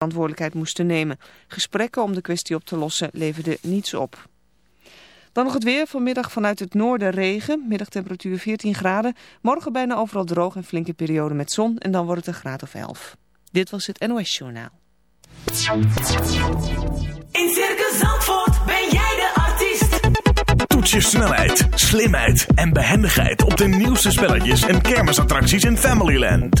verantwoordelijkheid moesten nemen. Gesprekken om de kwestie op te lossen leverden niets op. Dan nog het weer. Vanmiddag vanuit het noorden regen. Middagtemperatuur 14 graden. Morgen bijna overal droog en flinke periode met zon. En dan wordt het een graad of 11. Dit was het NOS Journaal. In Circus Zandvoort ben jij de artiest. Toets je snelheid, slimheid en behendigheid op de nieuwste spelletjes en kermisattracties in Familyland.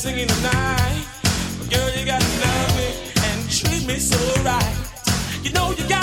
singing tonight. Girl, you gotta love me and treat me so right. You know you got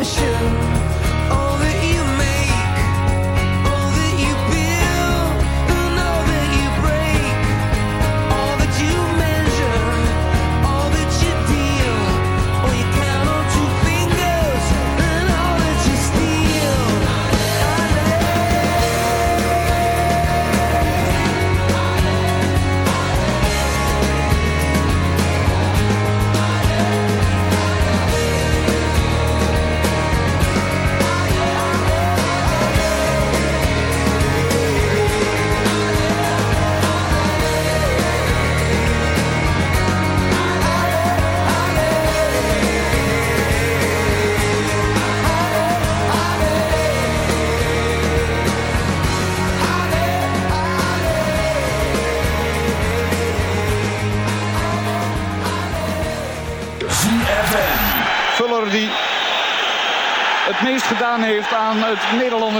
passion.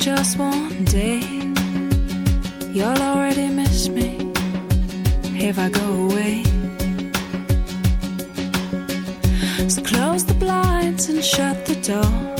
Just one day, you'll already miss me if I go away. So close the blinds and shut the door.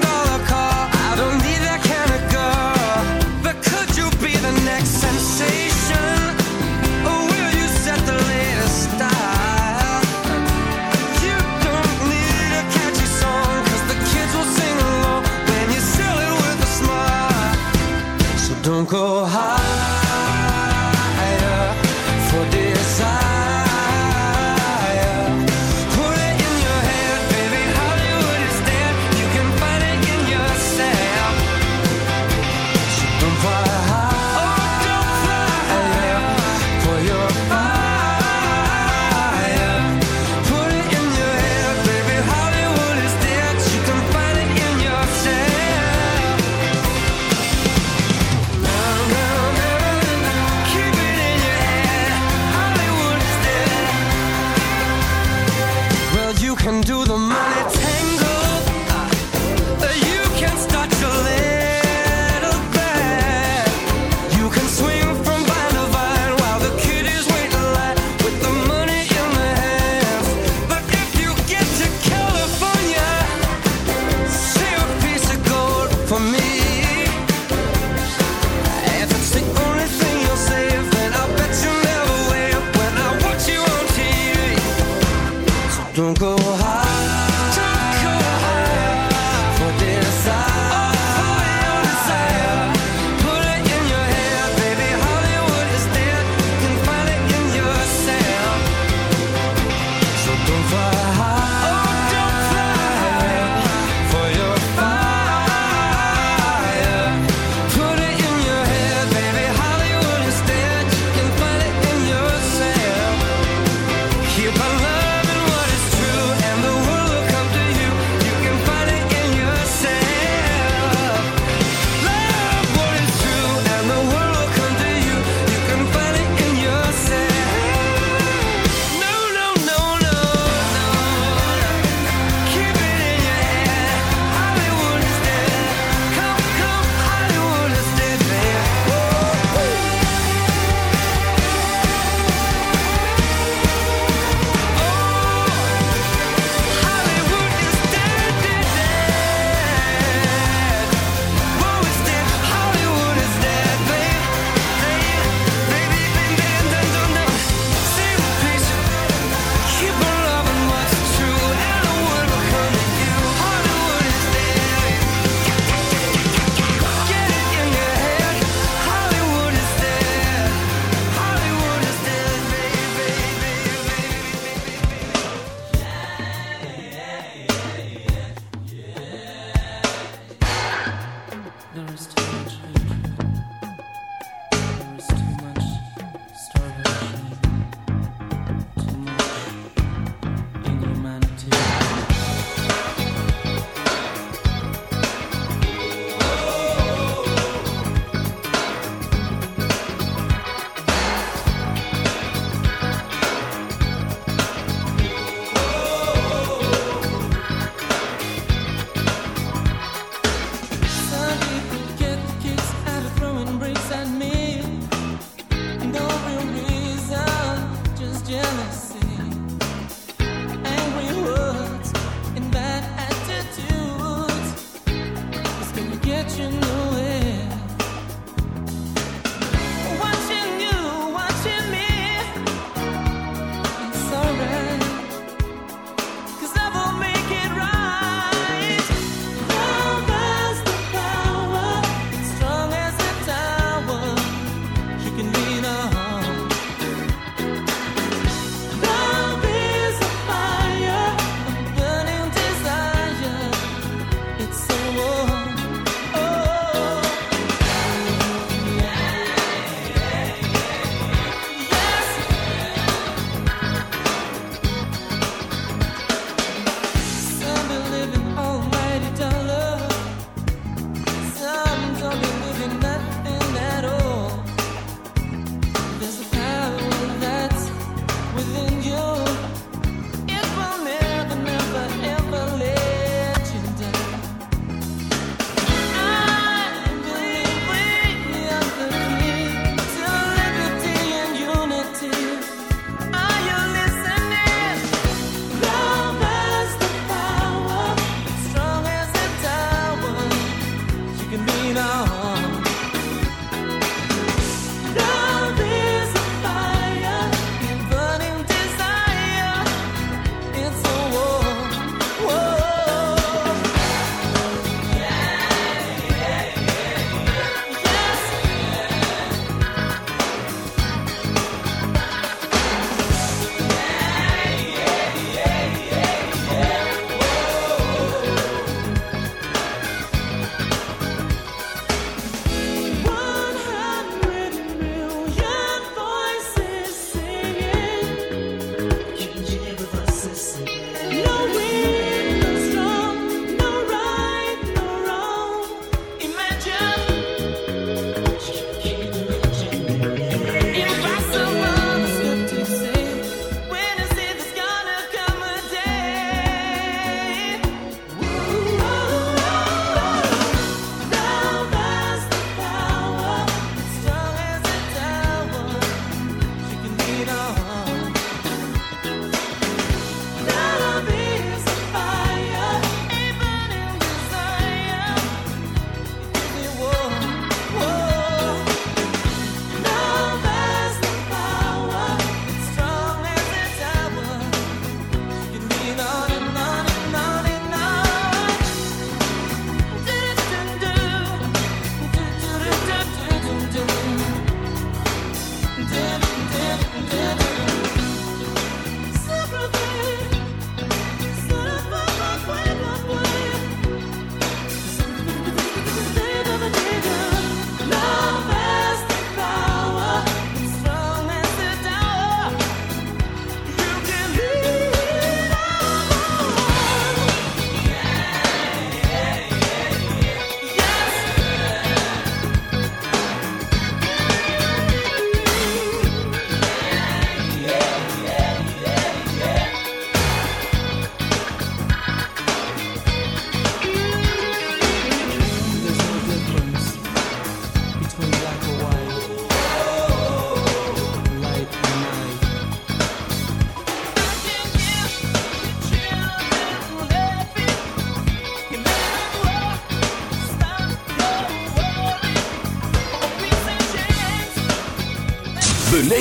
don't go higher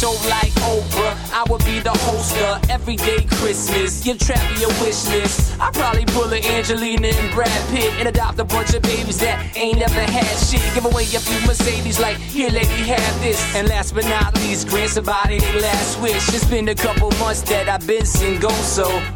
Show like Oprah. I would be the host of Everyday Christmas. Give Trappy a wish list. I'd probably pull a Angelina and Brad Pitt and adopt a bunch of babies that ain't never had shit. Give away a few Mercedes, like, here, lady, have this. And last but not least, grant somebody their last wish. It's been a couple months that I've been single, so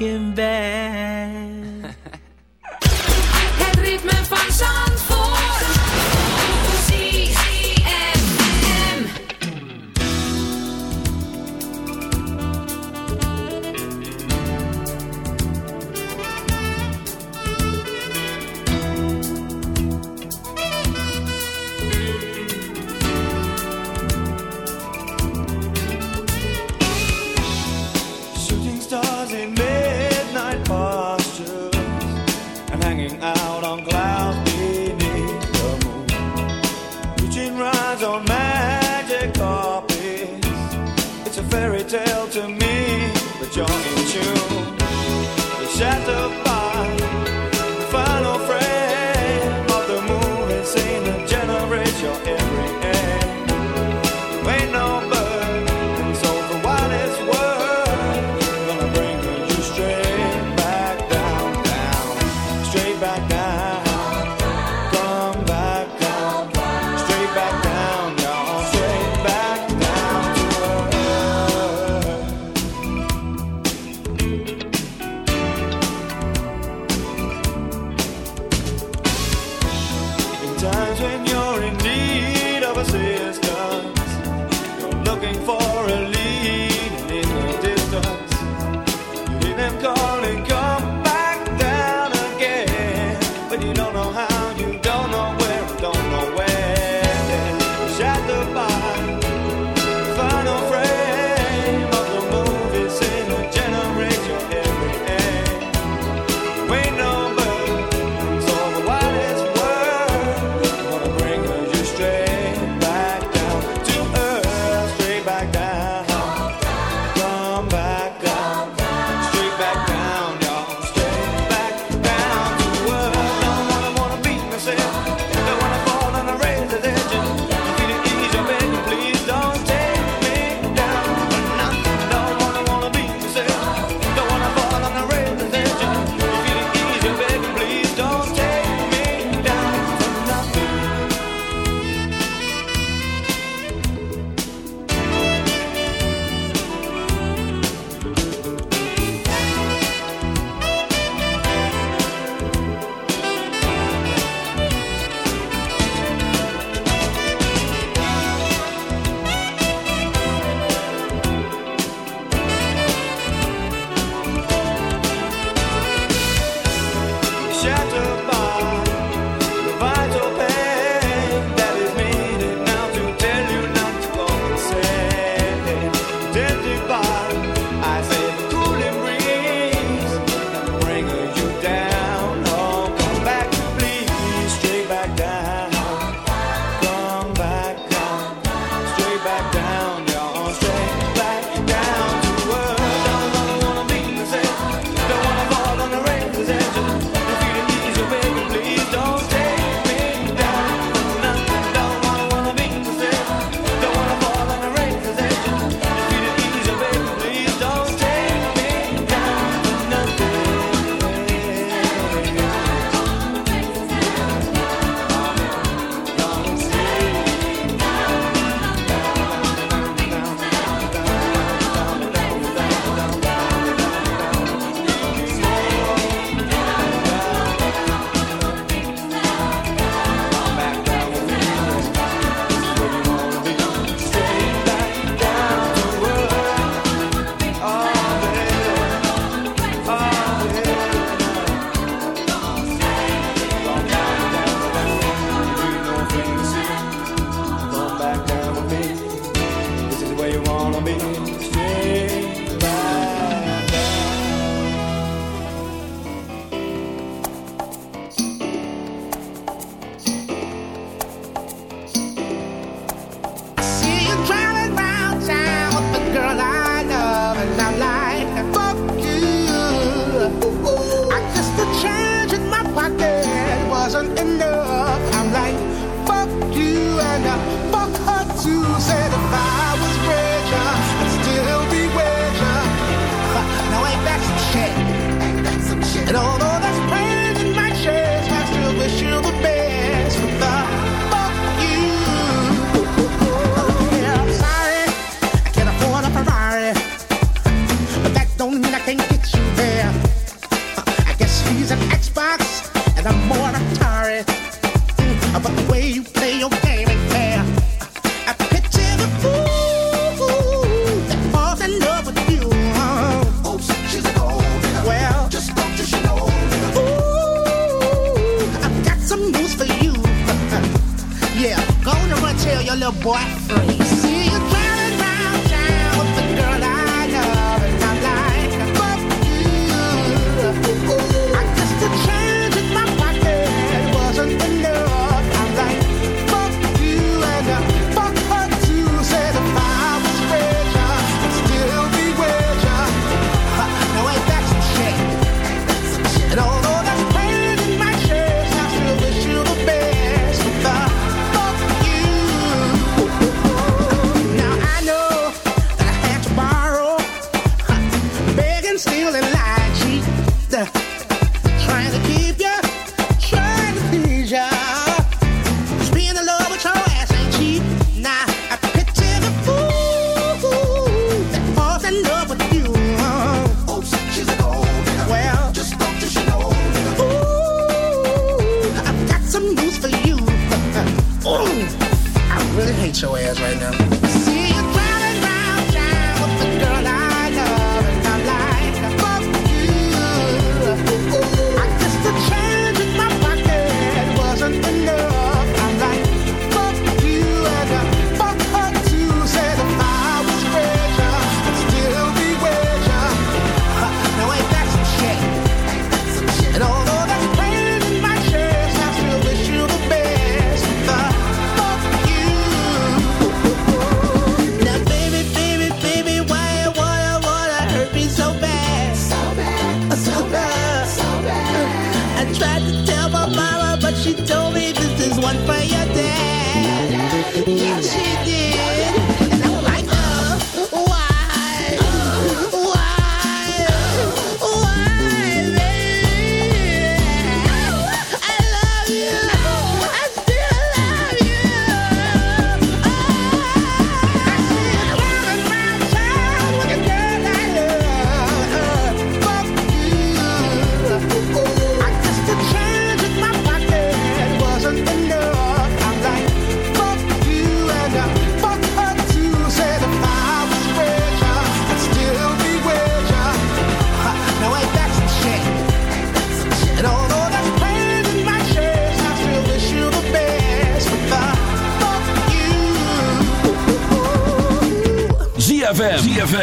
looking back. boy. Yes, she did.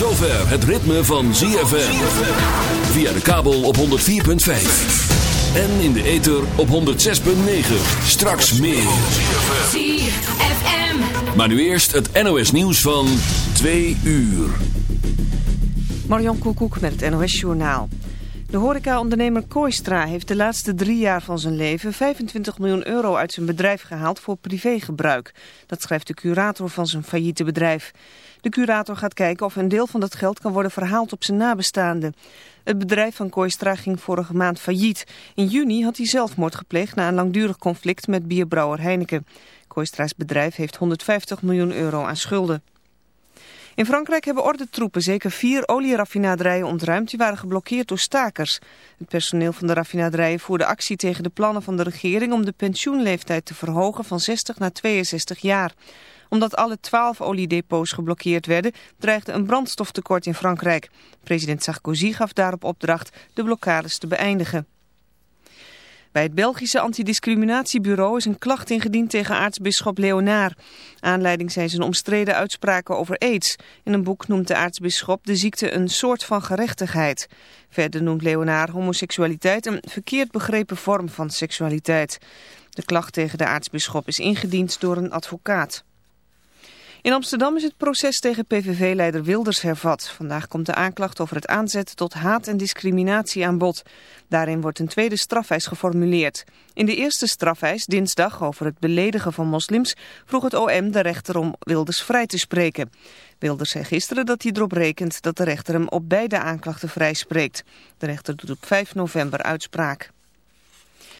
Zover het ritme van ZFM. Via de kabel op 104.5. En in de ether op 106.9. Straks meer. ZFM. Maar nu eerst het NOS nieuws van 2 uur. Marion Koekoek met het NOS Journaal. De horecaondernemer Kooistra heeft de laatste drie jaar van zijn leven 25 miljoen euro uit zijn bedrijf gehaald voor privégebruik. Dat schrijft de curator van zijn failliete bedrijf. De curator gaat kijken of een deel van dat geld kan worden verhaald op zijn nabestaanden. Het bedrijf van Kooistra ging vorige maand failliet. In juni had hij zelfmoord gepleegd na een langdurig conflict met bierbrouwer Heineken. Kooistra's bedrijf heeft 150 miljoen euro aan schulden. In Frankrijk hebben ordentroepen zeker vier olieraffinaderijen ontruimd die waren geblokkeerd door stakers. Het personeel van de raffinaderijen voerde actie tegen de plannen van de regering om de pensioenleeftijd te verhogen van 60 naar 62 jaar. Omdat alle twaalf oliedepots geblokkeerd werden, dreigde een brandstoftekort in Frankrijk. President Sarkozy gaf daarop opdracht de blokkades te beëindigen. Bij het Belgische antidiscriminatiebureau is een klacht ingediend tegen aartsbisschop Leonaar. Aanleiding zijn zijn omstreden uitspraken over aids. In een boek noemt de aartsbisschop de ziekte een soort van gerechtigheid. Verder noemt Leonaar homoseksualiteit een verkeerd begrepen vorm van seksualiteit. De klacht tegen de aartsbisschop is ingediend door een advocaat. In Amsterdam is het proces tegen PVV-leider Wilders hervat. Vandaag komt de aanklacht over het aanzetten tot haat en discriminatie aan bod. Daarin wordt een tweede strafeis geformuleerd. In de eerste strafeis, dinsdag, over het beledigen van moslims... vroeg het OM de rechter om Wilders vrij te spreken. Wilders zei gisteren dat hij erop rekent dat de rechter hem op beide aanklachten vrijspreekt. De rechter doet op 5 november uitspraak.